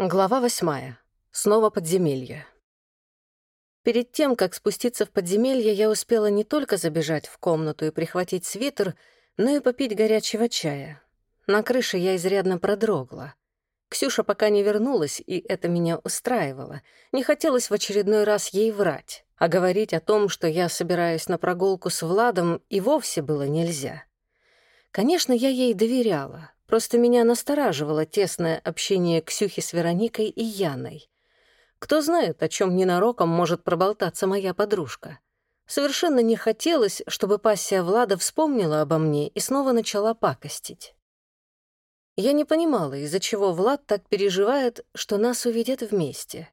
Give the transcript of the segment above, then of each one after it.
Глава восьмая. Снова подземелье. Перед тем, как спуститься в подземелье, я успела не только забежать в комнату и прихватить свитер, но и попить горячего чая. На крыше я изрядно продрогла. Ксюша пока не вернулась, и это меня устраивало. Не хотелось в очередной раз ей врать, а говорить о том, что я собираюсь на прогулку с Владом, и вовсе было нельзя. Конечно, я ей доверяла, Просто меня настораживало тесное общение Ксюхи с Вероникой и Яной. Кто знает, о чем ненароком может проболтаться моя подружка. Совершенно не хотелось, чтобы пассия Влада вспомнила обо мне и снова начала пакостить. Я не понимала, из-за чего Влад так переживает, что нас увидят вместе.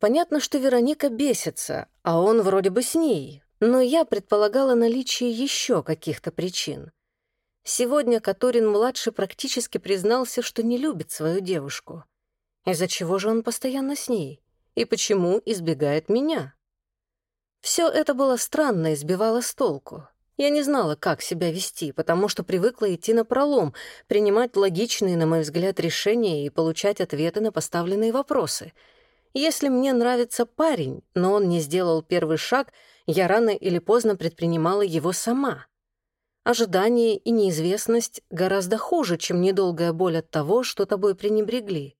Понятно, что Вероника бесится, а он вроде бы с ней, но я предполагала наличие еще каких-то причин. Сегодня Каторин-младший практически признался, что не любит свою девушку. Из-за чего же он постоянно с ней? И почему избегает меня? Все это было странно и сбивало с толку. Я не знала, как себя вести, потому что привыкла идти на пролом, принимать логичные, на мой взгляд, решения и получать ответы на поставленные вопросы. Если мне нравится парень, но он не сделал первый шаг, я рано или поздно предпринимала его сама — Ожидание и неизвестность гораздо хуже, чем недолгая боль от того, что тобой пренебрегли.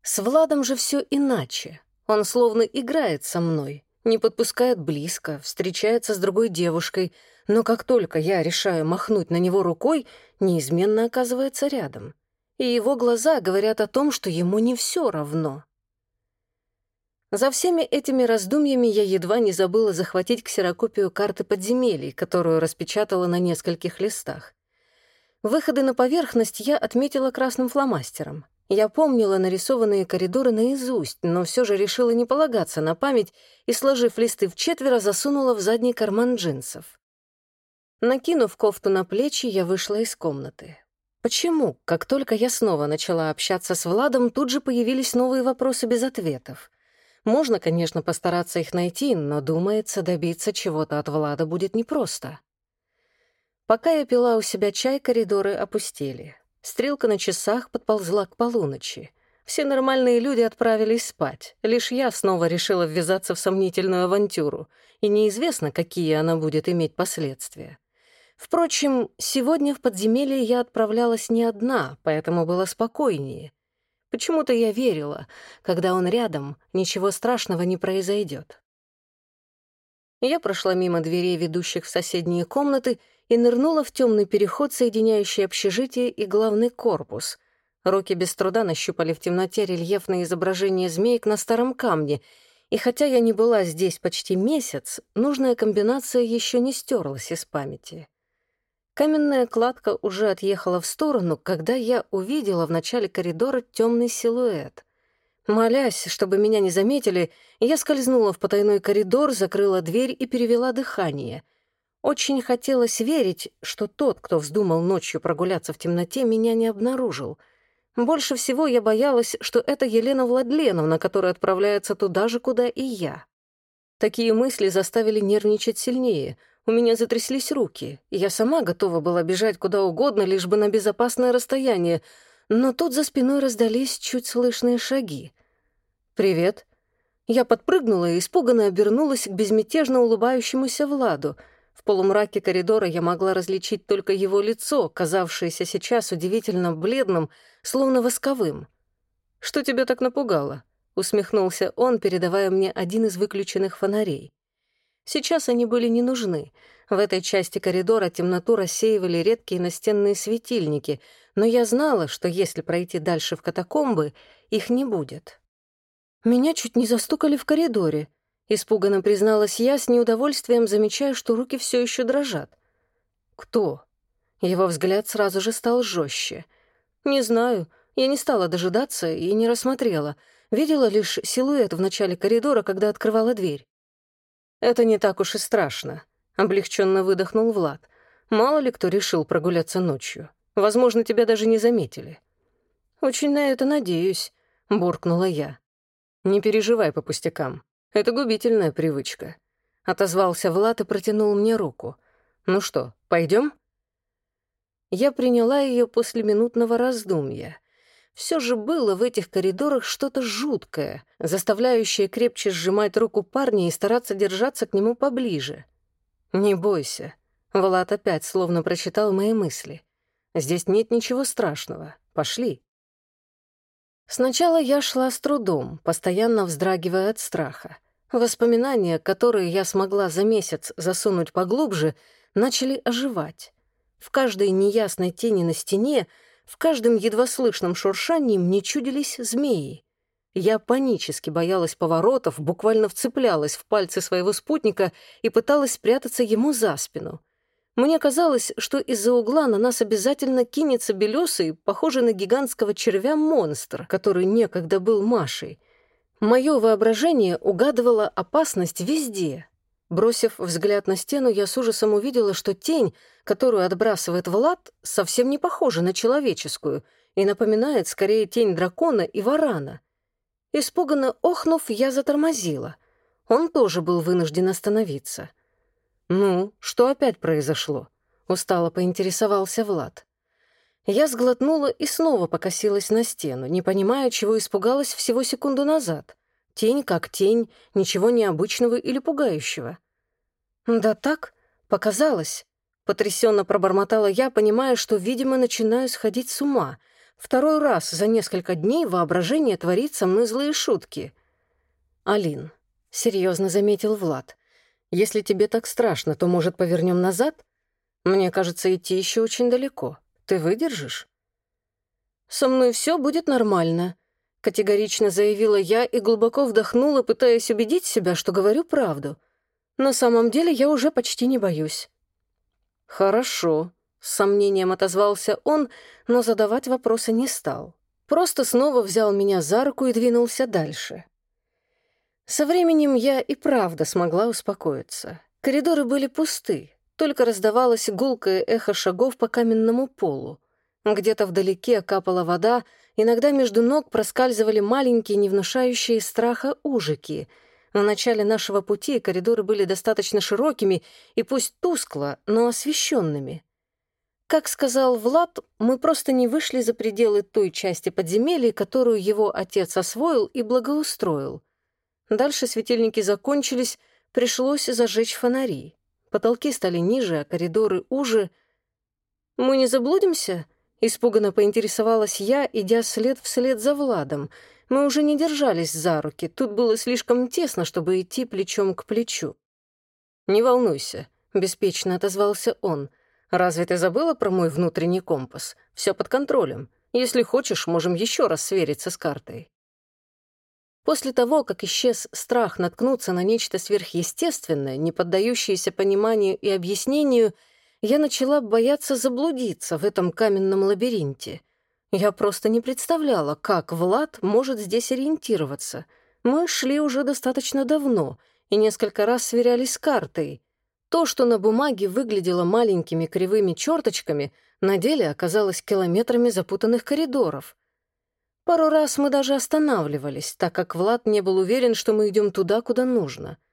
С Владом же все иначе. Он словно играет со мной, не подпускает близко, встречается с другой девушкой, но как только я решаю махнуть на него рукой, неизменно оказывается рядом. И его глаза говорят о том, что ему не все равно. За всеми этими раздумьями я едва не забыла захватить ксерокопию карты подземелий, которую распечатала на нескольких листах. Выходы на поверхность я отметила красным фломастером. Я помнила нарисованные коридоры наизусть, но все же решила не полагаться на память и, сложив листы в четверо, засунула в задний карман джинсов. Накинув кофту на плечи, я вышла из комнаты. Почему, как только я снова начала общаться с Владом, тут же появились новые вопросы без ответов? Можно, конечно, постараться их найти, но, думается, добиться чего-то от Влада будет непросто. Пока я пила у себя чай, коридоры опустели. Стрелка на часах подползла к полуночи. Все нормальные люди отправились спать. Лишь я снова решила ввязаться в сомнительную авантюру, и неизвестно, какие она будет иметь последствия. Впрочем, сегодня в подземелье я отправлялась не одна, поэтому было спокойнее. Почему-то я верила, когда он рядом, ничего страшного не произойдет. Я прошла мимо дверей, ведущих в соседние комнаты, и нырнула в темный переход, соединяющий общежитие и главный корпус. Руки без труда нащупали в темноте рельефное изображение змеек на старом камне, и хотя я не была здесь почти месяц, нужная комбинация еще не стерлась из памяти. Каменная кладка уже отъехала в сторону, когда я увидела в начале коридора темный силуэт. Молясь, чтобы меня не заметили, я скользнула в потайной коридор, закрыла дверь и перевела дыхание. Очень хотелось верить, что тот, кто вздумал ночью прогуляться в темноте, меня не обнаружил. Больше всего я боялась, что это Елена Владленовна, которая отправляется туда же, куда и я. Такие мысли заставили нервничать сильнее — у меня затряслись руки, и я сама готова была бежать куда угодно, лишь бы на безопасное расстояние, но тут за спиной раздались чуть слышные шаги. «Привет». Я подпрыгнула и испуганно обернулась к безмятежно улыбающемуся Владу. В полумраке коридора я могла различить только его лицо, казавшееся сейчас удивительно бледным, словно восковым. «Что тебя так напугало?» — усмехнулся он, передавая мне один из выключенных фонарей. Сейчас они были не нужны. В этой части коридора темноту рассеивали редкие настенные светильники, но я знала, что если пройти дальше в катакомбы, их не будет. Меня чуть не застукали в коридоре. Испуганно призналась я, с неудовольствием замечая, что руки все еще дрожат. «Кто?» Его взгляд сразу же стал жестче. «Не знаю. Я не стала дожидаться и не рассмотрела. Видела лишь силуэт в начале коридора, когда открывала дверь. «Это не так уж и страшно», — облегченно выдохнул Влад. «Мало ли кто решил прогуляться ночью. Возможно, тебя даже не заметили». «Очень на это надеюсь», — буркнула я. «Не переживай по пустякам. Это губительная привычка». Отозвался Влад и протянул мне руку. «Ну что, пойдем? Я приняла ее после минутного раздумья. Все же было в этих коридорах что-то жуткое, заставляющее крепче сжимать руку парня и стараться держаться к нему поближе. «Не бойся», — Влад опять словно прочитал мои мысли. «Здесь нет ничего страшного. Пошли». Сначала я шла с трудом, постоянно вздрагивая от страха. Воспоминания, которые я смогла за месяц засунуть поглубже, начали оживать. В каждой неясной тени на стене, в каждом едва слышном шуршании мне чудились змеи. Я панически боялась поворотов, буквально вцеплялась в пальцы своего спутника и пыталась спрятаться ему за спину. Мне казалось, что из-за угла на нас обязательно кинется белесый, похожий на гигантского червя монстр, который некогда был Машей. Мое воображение угадывало опасность везде. Бросив взгляд на стену, я с ужасом увидела, что тень, которую отбрасывает Влад, совсем не похожа на человеческую и напоминает скорее тень дракона и варана. Испуганно охнув, я затормозила. Он тоже был вынужден остановиться. «Ну, что опять произошло?» — устало поинтересовался Влад. Я сглотнула и снова покосилась на стену, не понимая, чего испугалась всего секунду назад. Тень как тень, ничего необычного или пугающего. «Да так, показалось», — потрясенно пробормотала я, понимая, что, видимо, начинаю сходить с ума. Второй раз за несколько дней воображение творит со мной злые шутки. «Алин», — серьезно заметил Влад, — «если тебе так страшно, то, может, повернем назад? Мне кажется, идти еще очень далеко. Ты выдержишь?» «Со мной все будет нормально», Категорично заявила я и глубоко вдохнула, пытаясь убедить себя, что говорю правду. На самом деле я уже почти не боюсь. «Хорошо», — с сомнением отозвался он, но задавать вопросы не стал. Просто снова взял меня за руку и двинулся дальше. Со временем я и правда смогла успокоиться. Коридоры были пусты, только раздавалось гулкое эхо шагов по каменному полу. Где-то вдалеке капала вода, иногда между ног проскальзывали маленькие, не внушающие страха ужики. В начале нашего пути коридоры были достаточно широкими и пусть тускло, но освещенными. Как сказал Влад, мы просто не вышли за пределы той части подземелья, которую его отец освоил и благоустроил. Дальше светильники закончились, пришлось зажечь фонари. Потолки стали ниже, а коридоры уже. «Мы не заблудимся?» Испуганно поинтересовалась я, идя след вслед за Владом. Мы уже не держались за руки, тут было слишком тесно, чтобы идти плечом к плечу. «Не волнуйся», — беспечно отозвался он. «Разве ты забыла про мой внутренний компас? Все под контролем. Если хочешь, можем еще раз свериться с картой». После того, как исчез страх наткнуться на нечто сверхъестественное, не поддающееся пониманию и объяснению, я начала бояться заблудиться в этом каменном лабиринте. Я просто не представляла, как Влад может здесь ориентироваться. Мы шли уже достаточно давно и несколько раз сверялись с картой. То, что на бумаге выглядело маленькими кривыми черточками, на деле оказалось километрами запутанных коридоров. Пару раз мы даже останавливались, так как Влад не был уверен, что мы идем туда, куда нужно —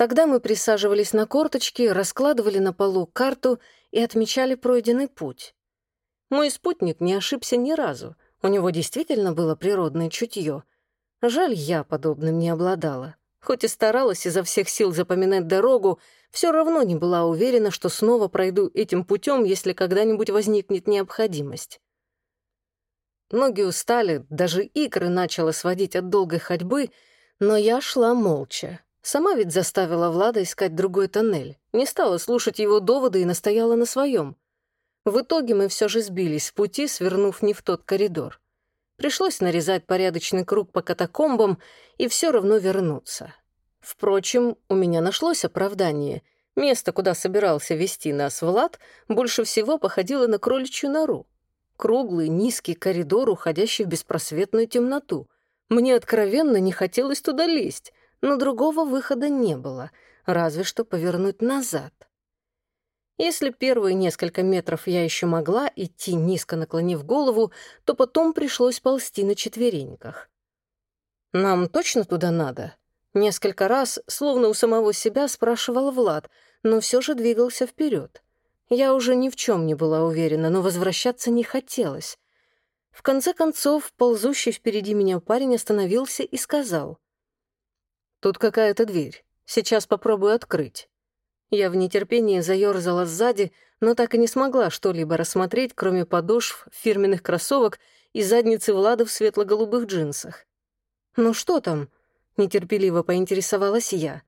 Тогда мы присаживались на корточки, раскладывали на полу карту и отмечали пройденный путь. Мой спутник не ошибся ни разу. У него действительно было природное чутье. Жаль, я подобным не обладала. Хоть и старалась изо всех сил запоминать дорогу, все равно не была уверена, что снова пройду этим путем, если когда-нибудь возникнет необходимость. Ноги устали, даже икры начало сводить от долгой ходьбы, но я шла молча. Сама ведь заставила Влада искать другой тоннель, не стала слушать его доводы и настояла на своем. В итоге мы все же сбились с пути, свернув не в тот коридор. Пришлось нарезать порядочный круг по катакомбам и все равно вернуться. Впрочем, у меня нашлось оправдание. Место, куда собирался вести нас Влад, больше всего походило на кроличью нору. Круглый, низкий коридор, уходящий в беспросветную темноту. Мне откровенно не хотелось туда лезть но другого выхода не было, разве что повернуть назад. Если первые несколько метров я еще могла идти, низко наклонив голову, то потом пришлось ползти на четвереньках. «Нам точно туда надо?» Несколько раз, словно у самого себя, спрашивал Влад, но все же двигался вперед. Я уже ни в чем не была уверена, но возвращаться не хотелось. В конце концов, ползущий впереди меня парень остановился и сказал. «Тут какая-то дверь. Сейчас попробую открыть». Я в нетерпении заёрзала сзади, но так и не смогла что-либо рассмотреть, кроме подошв, фирменных кроссовок и задницы Влада в светло-голубых джинсах. «Ну что там?» — нетерпеливо поинтересовалась я.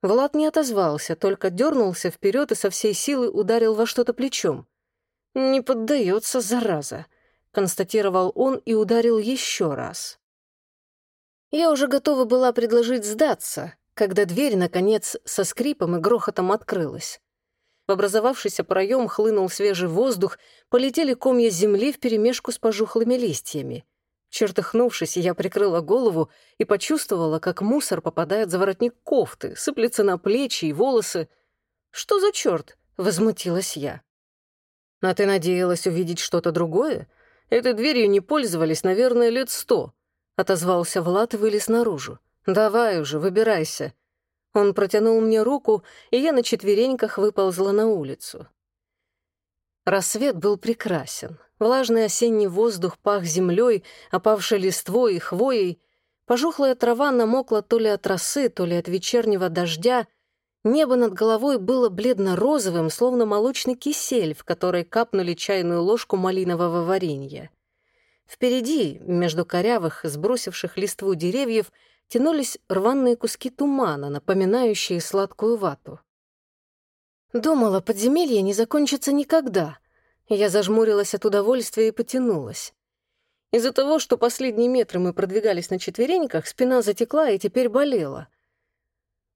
Влад не отозвался, только дернулся вперед и со всей силы ударил во что-то плечом. «Не поддается, зараза», — констатировал он и ударил еще раз. Я уже готова была предложить сдаться, когда дверь, наконец, со скрипом и грохотом открылась. В образовавшийся проем хлынул свежий воздух, полетели комья земли вперемешку с пожухлыми листьями. Чертыхнувшись, я прикрыла голову и почувствовала, как мусор попадает за воротник кофты, сыплется на плечи и волосы. «Что за черт?» — возмутилась я. «А ты надеялась увидеть что-то другое? Этой дверью не пользовались, наверное, лет сто», — отозвался Влад и вылез наружу. «Давай уже, выбирайся». Он протянул мне руку, и я на четвереньках выползла на улицу. Рассвет был прекрасен. Влажный осенний воздух пах землей, опавшей листвой и хвоей. Пожухлая трава намокла то ли от росы, то ли от вечернего дождя. Небо над головой было бледно-розовым, словно молочный кисель, в который капнули чайную ложку малинового варенья. Впереди, между корявых, сбросивших листву деревьев, тянулись рваные куски тумана, напоминающие сладкую вату. Думала, подземелье не закончится никогда. Я зажмурилась от удовольствия и потянулась. Из-за того, что последние метры мы продвигались на четвереньках, спина затекла и теперь болела.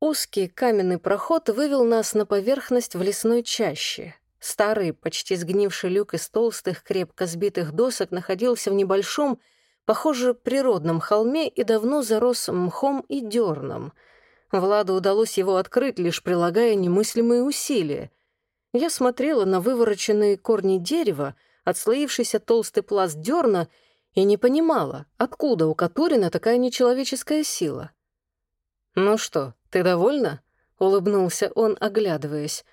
Узкий каменный проход вывел нас на поверхность в лесной чаще. Старый, почти сгнивший люк из толстых, крепко сбитых досок находился в небольшом, похоже, природном холме и давно зарос мхом и дерном. Владу удалось его открыть, лишь прилагая немыслимые усилия. Я смотрела на вывороченные корни дерева, отслоившийся толстый пласт дерна, и не понимала, откуда у Катурина такая нечеловеческая сила. «Ну что, ты довольна?» — улыбнулся он, оглядываясь.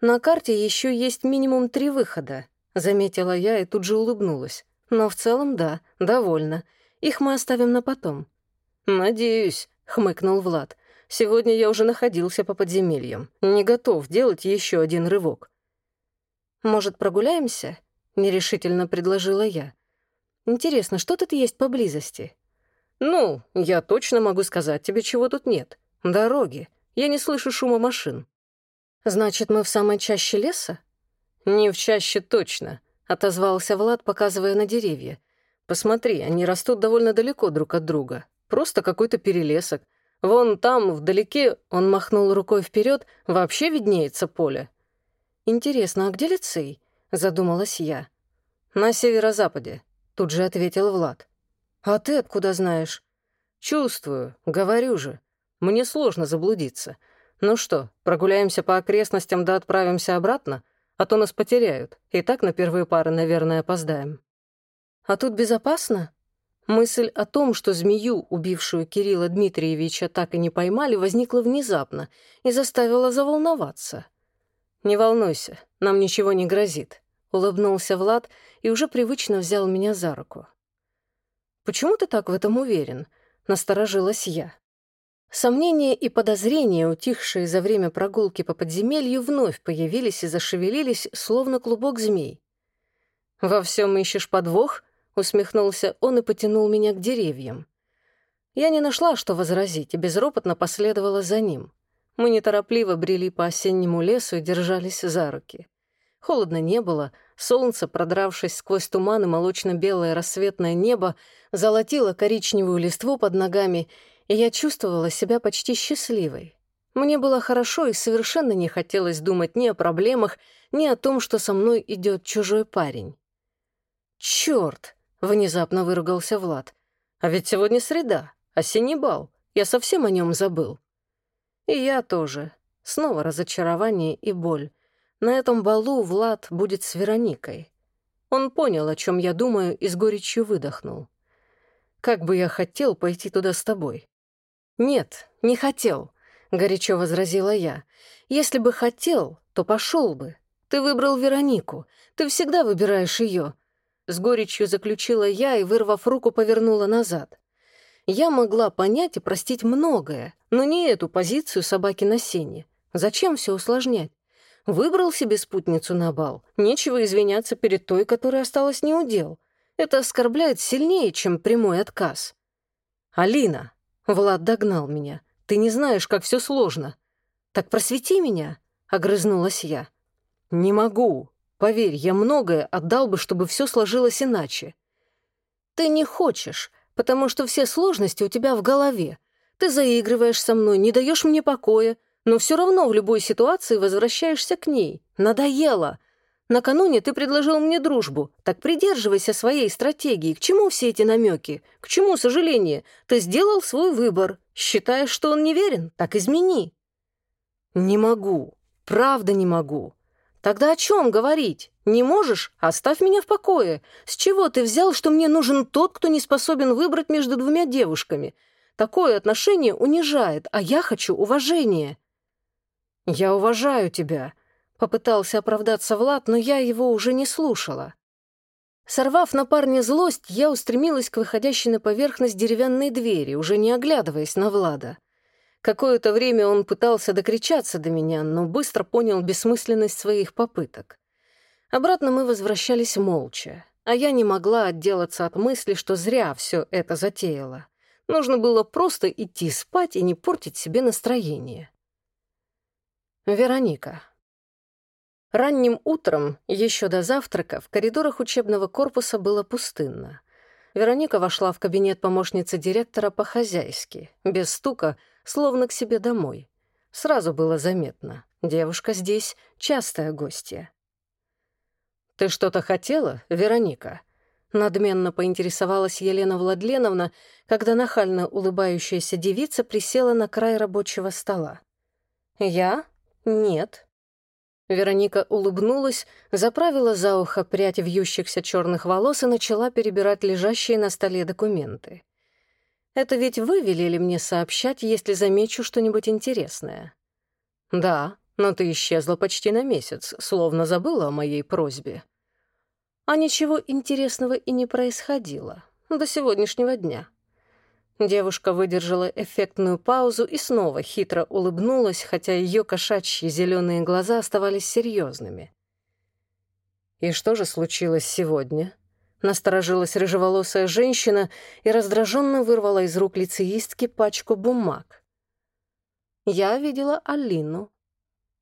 «На карте еще есть минимум три выхода», — заметила я и тут же улыбнулась. «Но в целом, да, довольна. Их мы оставим на потом». «Надеюсь», — хмыкнул Влад. Сегодня я уже находился по подземельям. Не готов делать еще один рывок. «Может, прогуляемся?» — нерешительно предложила я. «Интересно, что тут есть поблизости?» «Ну, я точно могу сказать тебе, чего тут нет. Дороги. Я не слышу шума машин». «Значит, мы в самой чаще леса?» «Не в чаще точно», — отозвался Влад, показывая на деревья. «Посмотри, они растут довольно далеко друг от друга. Просто какой-то перелесок. Вон там, вдалеке, он махнул рукой вперед, вообще виднеется поле. «Интересно, а где лицей?» — задумалась я. «На северо-западе», — тут же ответил Влад. «А ты откуда знаешь?» «Чувствую, говорю же. Мне сложно заблудиться. Ну что, прогуляемся по окрестностям да отправимся обратно? А то нас потеряют. И так на первые пары, наверное, опоздаем». «А тут безопасно?» Мысль о том, что змею, убившую Кирилла Дмитриевича, так и не поймали, возникла внезапно и заставила заволноваться. «Не волнуйся, нам ничего не грозит», — улыбнулся Влад и уже привычно взял меня за руку. «Почему ты так в этом уверен?» — насторожилась я. Сомнения и подозрения, утихшие за время прогулки по подземелью, вновь появились и зашевелились, словно клубок змей. «Во всем ищешь подвох?» Усмехнулся он и потянул меня к деревьям. Я не нашла, что возразить, и безропотно последовала за ним. Мы неторопливо брели по осеннему лесу и держались за руки. Холодно не было, солнце, продравшись сквозь туман и молочно-белое рассветное небо, золотило коричневую листву под ногами, и я чувствовала себя почти счастливой. Мне было хорошо и совершенно не хотелось думать ни о проблемах, ни о том, что со мной идет чужой парень. Черт! Внезапно выругался Влад. «А ведь сегодня среда, осенний бал. Я совсем о нем забыл». И я тоже. Снова разочарование и боль. На этом балу Влад будет с Вероникой. Он понял, о чем я думаю, и с горечью выдохнул. «Как бы я хотел пойти туда с тобой». «Нет, не хотел», — горячо возразила я. «Если бы хотел, то пошел бы. Ты выбрал Веронику. Ты всегда выбираешь ее. с горечью заключила я и, вырвав руку, повернула назад. Я могла понять и простить многое, но не эту позицию собаки на сене. Зачем все усложнять? Выбрал себе спутницу на бал. Нечего извиняться перед той, которая осталась неудел. Это оскорбляет сильнее, чем прямой отказ. «Алина!» — Влад догнал меня. «Ты не знаешь, как все сложно. Так просвети меня!» — огрызнулась я. «Не могу. Поверь, я многое отдал бы, чтобы все сложилось иначе». «Ты не хочешь, потому что все сложности у тебя в голове. Ты заигрываешь со мной, не даешь мне покоя, но все равно в любой ситуации возвращаешься к ней. Надоело. Накануне ты предложил мне дружбу. Так придерживайся своей стратегии. К чему все эти намеки? К чему сожаление? Ты сделал свой выбор. Считаешь, что он неверен? Так измени. Не могу. Правда не могу. Тогда о чем говорить? Не можешь? Оставь меня в покое. С чего ты взял, что мне нужен тот, кто не способен выбрать между двумя девушками? Такое отношение унижает, а я хочу уважения. Я уважаю тебя, Попытался оправдаться Влад, но я его уже не слушала. Сорвав на парня злость, я устремилась к выходящей на поверхность деревянной двери, уже не оглядываясь на Влада. Какое-то время он пытался докричаться до меня, но быстро понял бессмысленность своих попыток. Обратно мы возвращались молча, а я не могла отделаться от мысли, что зря все это затеяла. Нужно было просто идти спать и не портить себе настроение. Вероника. Ранним утром, еще до завтрака, в коридорах учебного корпуса было пустынно. Вероника вошла в кабинет помощницы директора по-хозяйски, без стука, словно к себе домой. Сразу было заметно. Девушка здесь — частая гостья. «Ты что-то хотела, Вероника?» Надменно поинтересовалась Елена Владленовна, когда нахально улыбающаяся девица присела на край рабочего стола. «Я? Нет», Вероника улыбнулась, заправила за ухо прядь вьющихся черных волос и начала перебирать лежащие на столе документы. «Это ведь вы велели мне сообщать, если замечу что-нибудь интересное?» «Да, но ты исчезла почти на месяц, словно забыла о моей просьбе». «А ничего интересного и не происходило. До сегодняшнего дня». Девушка выдержала эффектную паузу и снова хитро улыбнулась, хотя ее кошачьи зеленые глаза оставались серьезными. «И что же случилось сегодня?» Насторожилась рыжеволосая женщина и раздраженно вырвала из рук лицеистки пачку бумаг. «Я видела Алину».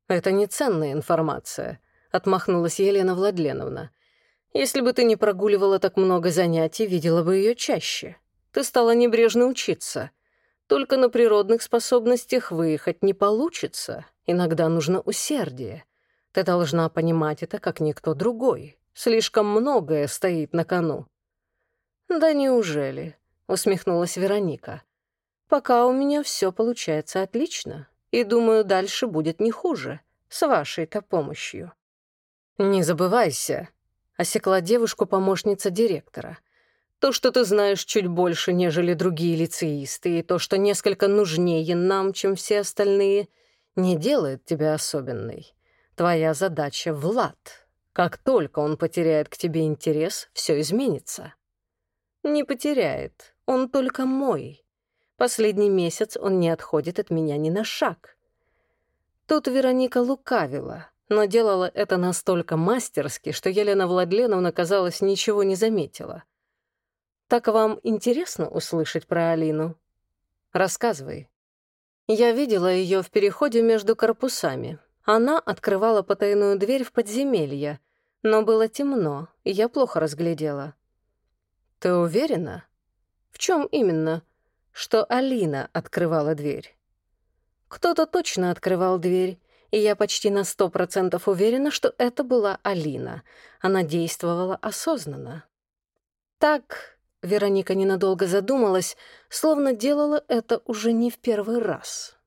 «Это не ценная информация», — отмахнулась Елена Владленовна. «Если бы ты не прогуливала так много занятий, видела бы ее чаще». Ты стала небрежно учиться. Только на природных способностях выехать не получится. Иногда нужно усердие. Ты должна понимать это, как никто другой. Слишком многое стоит на кону». «Да неужели?» — усмехнулась Вероника. «Пока у меня все получается отлично, и, думаю, дальше будет не хуже, с вашей-то помощью». «Не забывайся», — осекла девушку помощница директора. То, что ты знаешь чуть больше, нежели другие лицеисты, и то, что несколько нужнее нам, чем все остальные, не делает тебя особенной. Твоя задача — Влад. Как только он потеряет к тебе интерес, все изменится. Не потеряет, он только мой. Последний месяц он не отходит от меня ни на шаг. Тут Вероника лукавила, но делала это настолько мастерски, что Елена Владленовна, казалось, ничего не заметила — так вам интересно услышать про Алину? Рассказывай. Я видела ее в переходе между корпусами. Она открывала потайную дверь в подземелье, но было темно, и я плохо разглядела. Ты уверена? В чем именно? Что Алина открывала дверь. Кто-то точно открывал дверь, и я почти на сто процентов уверена, что это была Алина. Она действовала осознанно. Так Вероника ненадолго задумалась, словно делала это уже не в первый раз.